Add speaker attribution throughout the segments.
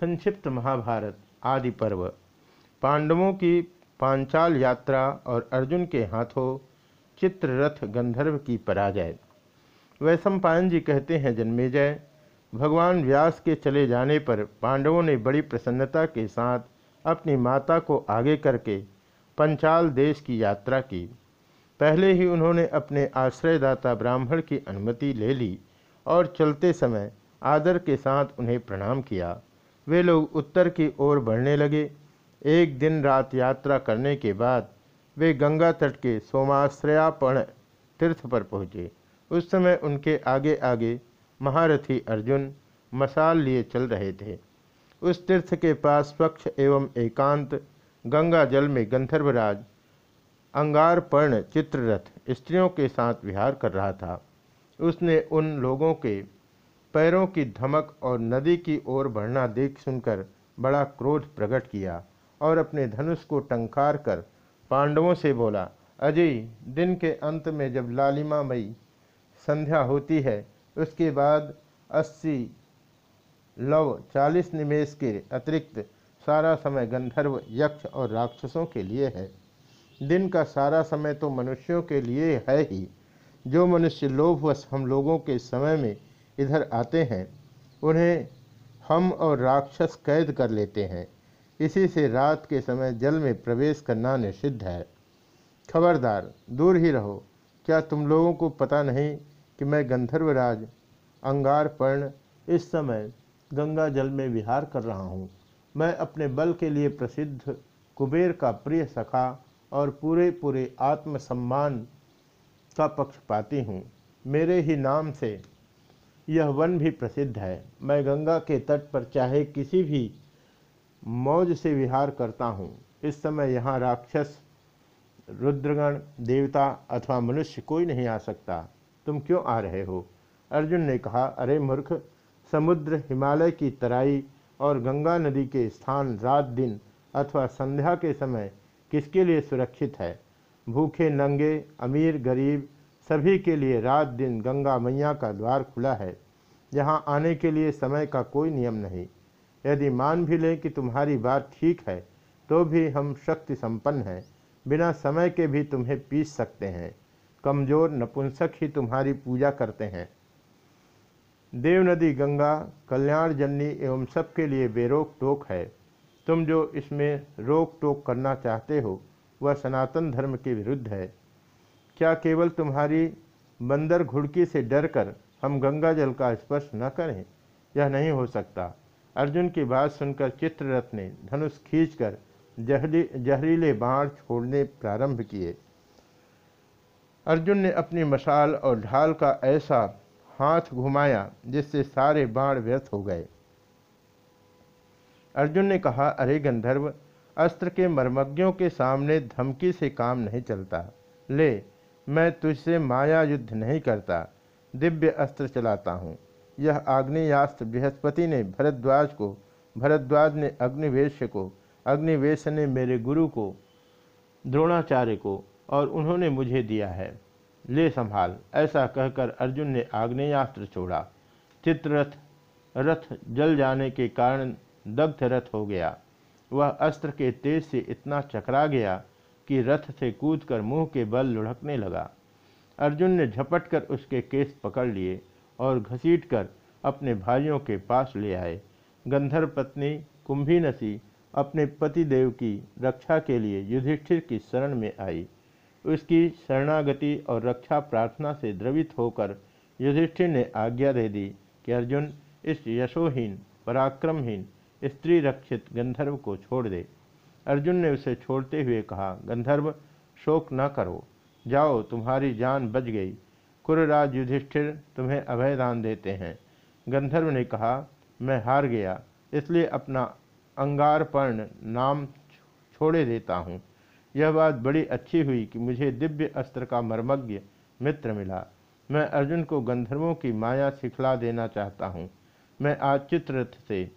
Speaker 1: संक्षिप्त महाभारत आदि पर्व। पांडवों की पांचाल यात्रा और अर्जुन के हाथों चित्ररथ गंधर्व की पराजय। वैशंपायन जी कहते हैं, जन्मेजय, भगवान व्यास के चले जाने पर पांडवों ने बड़ी प्रसन्नता के साथ अपनी माता को आगे करके पंचाल देश की यात्रा की। पहले ही उन्होंने अपने आश्रयदाता ब्राह्मण की अनुमति ले ली और चलते समय आदर के साथ उन्हें प्रणाम किया। वे लोग उत्तर की ओर बढ़ने लगे। एक दिन रात यात्रा करने के बाद वे गंगा तट के सोमाश्रयापण तीर्थ पर पहुँचे। उस समय उनके आगे आगे महारथी अर्जुन मसाल लिए चल रहे थे। उस तीर्थ के पास स्वच्छ एवं एकांत, गंगा जल में गंधर्वराज अंगारपर्ण चित्ररथ स्त्रियों के साथ विहार कर रहा था। उसने उन लोगों के पैरों की धमक और नदी की ओर बढ़ना देख सुनकर बड़ा क्रोध प्रकट किया और अपने धनुष को टंकार कर पांडवों से बोला, अजय, दिन के अंत में जब लालिमा मई संध्या होती है, उसके बाद अस्सी लव चालीस निमेश के अतिरिक्त सारा समय गंधर्व, यक्ष और राक्षसों के लिए है। दिन का सारा समय तो मनुष्यों के लिए है ही। जो मनुष्य लोभवश हम लोगों के समय में इधर आते हैं, उन्हें हम और राक्षस कैद कर लेते हैं। इसी से रात के समय जल में प्रवेश करना निषिद्ध है। खबरदार, दूर ही रहो। क्या तुम लोगों को पता नहीं कि मैं गंधर्वराज, अंगारपर्ण, इस समय गंगा जल में विहार कर रहा हूँ? मैं अपने बल के लिए प्रसिद्ध कुबेर का प्रिय सखा और पूरे पूरे आत्मसम्मान का पक्षपाती हूँ। मेरे ही नाम से यह वन भी प्रसिद्ध है। मैं गंगा के तट पर चाहे किसी भी मौज से विहार करता हूँ। इस समय यहाँ राक्षस, रुद्रगण, देवता अथवा मनुष्य कोई नहीं आ सकता। तुम क्यों आ रहे हो? अर्जुन ने कहा, अरे मूर्ख, समुद्र, हिमालय की तराई और गंगा नदी के स्थान रात दिन अथवा संध्या के समय किसके लिए सुरक्षित है? भूखे, नंगे, अमीर, गरीब सभी के लिए रात दिन गंगा मैया का द्वार खुला है। यहाँ आने के लिए समय का कोई नियम नहीं। यदि मान भी लें कि तुम्हारी बात ठीक है तो भी हम शक्ति संपन्न हैं। बिना समय के भी तुम्हें पीस सकते हैं। कमज़ोर नपुंसक ही तुम्हारी पूजा करते हैं। देव नदी, गंगा कल्याण जननी एवं सबके लिए बेरोक टोक है। तुम जो इसमें रोक टोक करना चाहते हो, वह सनातन धर्म के विरुद्ध है। क्या केवल तुम्हारी बंदर घुड़की से डरकर हम गंगा जल का स्पर्श न करें? यह नहीं हो सकता। अर्जुन की बात सुनकर चित्ररथ ने धनुष खींचकर जहरी जहरीले बाण छोड़ने प्रारंभ किए। अर्जुन ने अपनी मशाल और ढाल का ऐसा हाथ घुमाया जिससे सारे बाण व्यर्थ हो गए। अर्जुन ने कहा, अरे गंधर्व, अस्त्र के मर्मज्ञों के सामने धमकी से काम नहीं चलता। ले मैं तुझसे माया युद्ध नहीं करता, दिव्य अस्त्र चलाता हूँ। यह आग्नेयास्त्र बृहस्पति ने भरद्वाज को, भरद्वाज ने अग्निवेश को, अग्निवेश ने मेरे गुरु को, द्रोणाचार्य को और उन्होंने मुझे दिया है। ले संभाल, ऐसा कहकर अर्जुन ने आग्नेयास्त्र छोड़ा। चित्ररथ, रथ जल जाने के कारण दग्ध रथ हो गया। वह अस्त्र के तेज से इतना चकरा गया कि रथ से कूदकर मुँह के बल लुढ़कने लगा। अर्जुन ने झपट कर उसके केस पकड़ लिए और घसीट कर अपने भाइयों के पास ले आए। गंधर्व पत्नी कुंभीनसी अपने पतिदेव की रक्षा के लिए युधिष्ठिर की शरण में आई। उसकी शरणागति और रक्षा प्रार्थना से द्रवित होकर युधिष्ठिर ने आज्ञा दे दी कि अर्जुन इस यशोहीन, पराक्रमहीन, स्त्री रक्षित गंधर्व को छोड़ दे। अर्जुन ने उसे छोड़ते हुए कहा, गंधर्व, शोक न करो। जाओ, तुम्हारी जान बच गई। कुरराज युधिष्ठिर तुम्हें अभयदान देते हैं। गंधर्व ने कहा, मैं हार गया, इसलिए अपना अंगारपर्ण नाम छोड़े देता हूँ। यह बात बड़ी अच्छी हुई कि मुझे दिव्य अस्त्र का मर्मज्ञ मित्र मिला। मैं अर्जुन को गंधर्वों की माया सिखला देना चाहता हूँ। मैं आज चित्ररथ से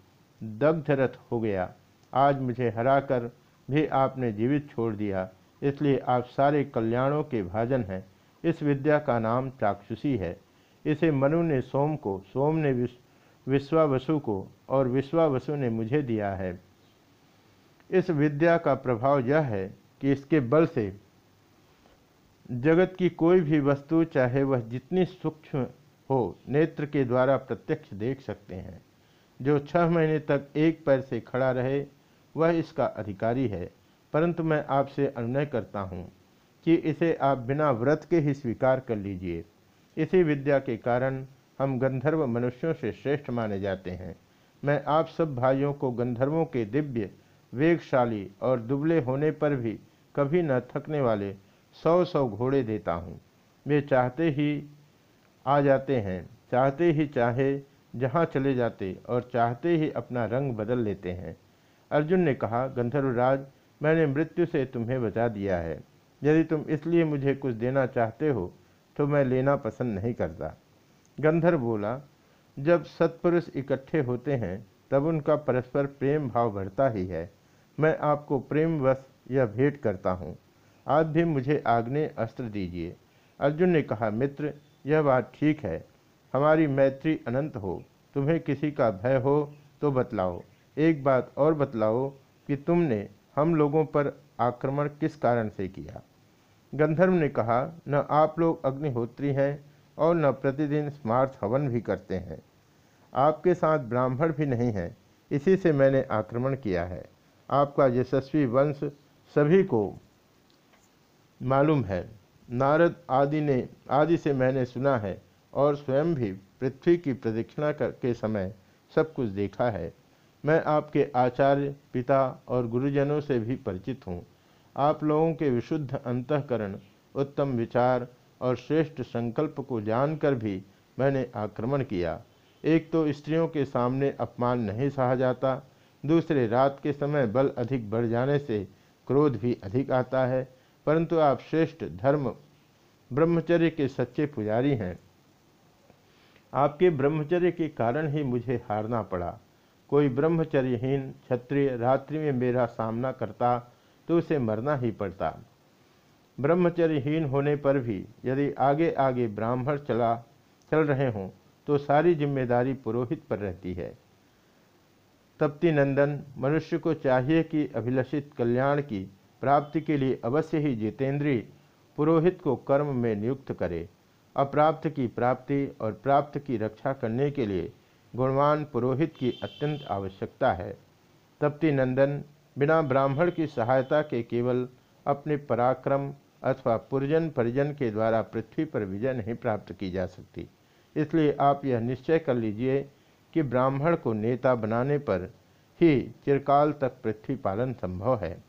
Speaker 1: दग्धरथ हो गया। आज मुझे हराकर भी आपने जीवित छोड़ दिया। इसलिए आप सारे कल्याणों के भाजन हैं। इस विद्या का नाम चाक्षुषी है। इसे मनु ने सोम को, सोम ने विश्वावसु को और विश्वावसु ने मुझे दिया है। इस विद्या का प्रभाव यह है कि इसके बल से जगत की कोई भी वस्तु, चाहे वह जितनी सूक्ष्म हो, नेत्र के द्वारा प्रत्यक्ष देख सकते हैं। जो छह महीने तक एक पैर से खड़ा रहे वह इसका अधिकारी है। परंतु मैं आपसे अनुनय करता हूँ कि इसे आप बिना व्रत के ही स्वीकार कर लीजिए। इसी विद्या के कारण हम गंधर्व मनुष्यों से श्रेष्ठ माने जाते हैं। मैं आप सब भाइयों को गंधर्वों के दिव्य, वेगशाली और दुबले होने पर भी कभी न थकने वाले सौ सौ घोड़े देता हूँ। वे चाहते ही आ जाते हैं, चाहते ही चाहे जहाँ चले जाते और चाहते ही अपना रंग बदल लेते हैं। अर्जुन ने कहा, गंधर्वराज, मैंने मृत्यु से तुम्हें बचा दिया है। यदि तुम इसलिए मुझे कुछ देना चाहते हो तो मैं लेना पसंद नहीं करता। गंधर्व बोला, जब सत्पुरुष इकट्ठे होते हैं, तब उनका परस्पर प्रेम भाव बढ़ता ही है। मैं आपको प्रेमवश यह भेंट करता हूँ। आज भी मुझे आग्नेय अस्त्र दीजिए। अर्जुन ने कहा, मित्र, यह बात ठीक है। हमारी मैत्री अनंत हो। तुम्हें किसी का भय हो तो बतलाओ। एक बात और बतलाओ कि तुमने हम लोगों पर आक्रमण किस कारण से किया? गंधर्व ने कहा, न आप लोग अग्निहोत्री हैं और न प्रतिदिन स्मार्थ हवन भी करते हैं। आपके साथ ब्राह्मण भी नहीं हैं, इसी से मैंने आक्रमण किया है। आपका यशस्वी वंश सभी को मालूम है। नारद आदि ने, आदि से मैंने सुना है और स्वयं भी पृथ्वी की प्रदक्षिणा के समय सब कुछ देखा है। मैं आपके आचार्य, पिता और गुरुजनों से भी परिचित हूँ। आप लोगों के विशुद्ध अंतकरण, उत्तम विचार और श्रेष्ठ संकल्प को जानकर भी मैंने आक्रमण किया। एक तो स्त्रियों के सामने अपमान नहीं सहा जाता, दूसरे रात के समय बल अधिक बढ़ जाने से क्रोध भी अधिक आता है, परंतु आप श्रेष्ठ धर्म, ब्रह्मचर्य के सच्चे पुजारी हैं। आपके ब्रह्मचर्य के कारण ही मुझे हारना पड़ा। कोई ब्रह्मचर्यहीन क्षत्रिय रात्रि में मेरा सामना करता तो उसे मरना ही पड़ता। ब्रह्मचर्यहीन होने पर भी यदि आगे आगे ब्राह्मण चला, चल रहे हों तो सारी ज़िम्मेदारी पुरोहित पर रहती है। तप्ती नंदन मनुष्य को चाहिए कि अभिलषित कल्याण की प्राप्ति के लिए अवश्य ही जितेंद्रीय पुरोहित को कर्म में नियुक्त करे। अप्राप्त की प्राप्ति और प्राप्त की रक्षा करने के लिए गुणवान पुरोहित की अत्यंत आवश्यकता है। तप्ती नंदन बिना ब्राह्मण की सहायता के केवल अपने पराक्रम अथवा पुरजन परिजन के द्वारा पृथ्वी पर विजय नहीं प्राप्त की जा सकती। इसलिए आप यह निश्चय कर लीजिए कि ब्राह्मण को नेता बनाने पर ही चिरकाल तक पृथ्वी पालन संभव है।